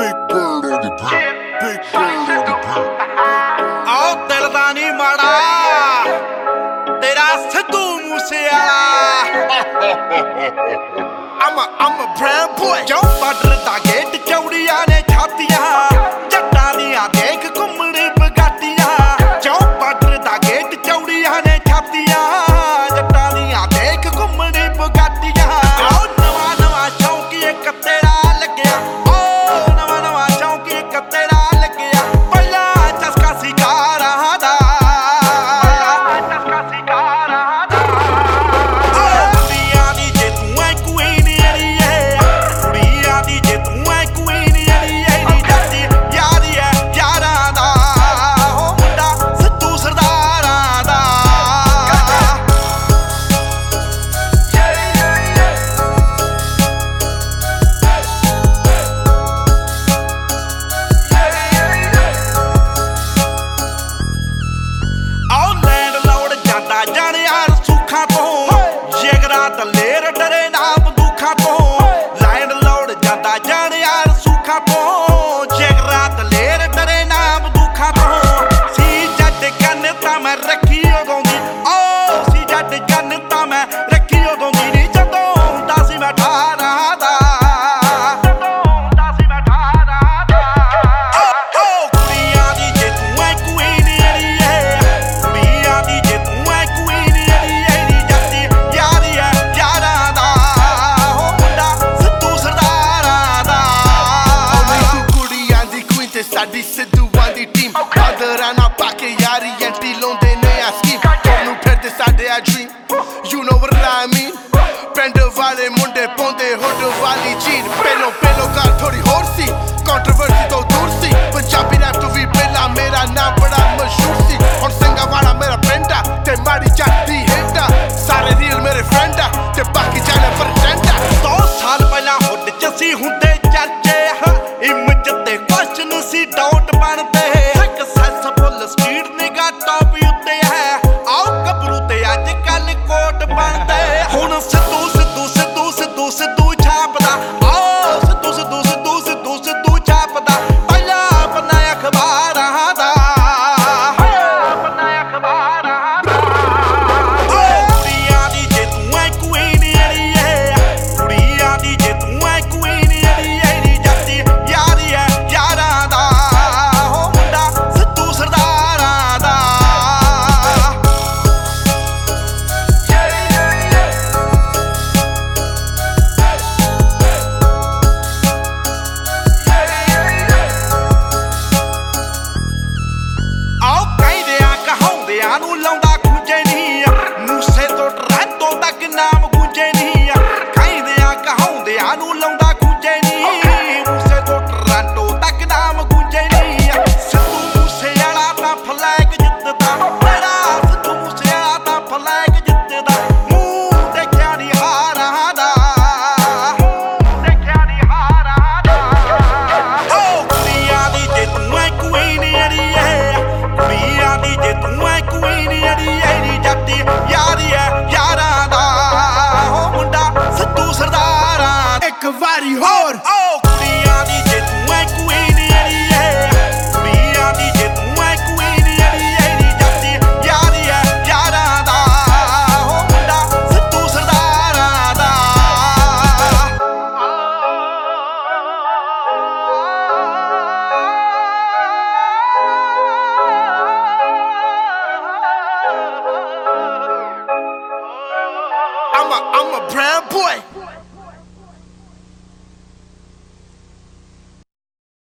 Big bird on the ground. Big bird on the ground. ਆਓ ਦਿਲ ਦਾ ਨਹੀਂ ਮਾੜਾ ਤੇਰਾ ਸਿੱਧੂ ਮੂਸੇ ਵਾਲਾ I'm a I'm a brown boy. ਜੋ ਬਾਰਡਰ ਦਾ ਗੇਟ ਚੌੜੀਆਂ ਨੇ ਛਾਤੀਆਂ ਸਾਡੀ ਸਿੱਧੂ ਦੀ ਟੀਮ ਬਾਦਰਾਂ ਨਾ ਪਾ ਕੇ ਯਾਰੀ ਐਂਟੀ ਲਾਉਂਦੇ ਨੇ ਆ ਸਕੀਮ ਤੁਹਾਨੂੰ ਫਿਰਦੇ ਸਾਡੇ ਆ ਡ੍ਰੀਮ ਯੂ نو ਵਟ ਆਈ ਮੀਨ ਪਿੰਡ ਵਾਲੇ ਮੁੰਡੇ ਪਾਉਂਦੇ ਹੁੱਡ ਵਾਲੀ ਜੀਨ ਪਹਿਲੋਂ ਪਹਿਲੋਂ ਘਰ ਥੋੜੀ ਹੋਰ ਸੀ। ਨੂੰ ਲਾਉਂਦਾ ਕੁੰਜੇ ਨਹੀਂ ਮੂਸੇ ਤੋਂ ਟਰਾਂਟੋ ਤੱਕ ਨਾਮ ਕੁੰਜੇ ਨਹੀਂ ਕਹਿੰਦੇ ਆ ਕਹਾਉਂਦੇ ਨੂੰ ਲਾਉਂਦਾ ਹੋਰ ਓ ਦੀ ਜੇ ਤੂੰ ਐ ਦੀ ਜੇ ਤੂੰ ਐ ਕੁਈਨ ਜਾਂਦੀ ਯਾਰੀ I'm a brown boy.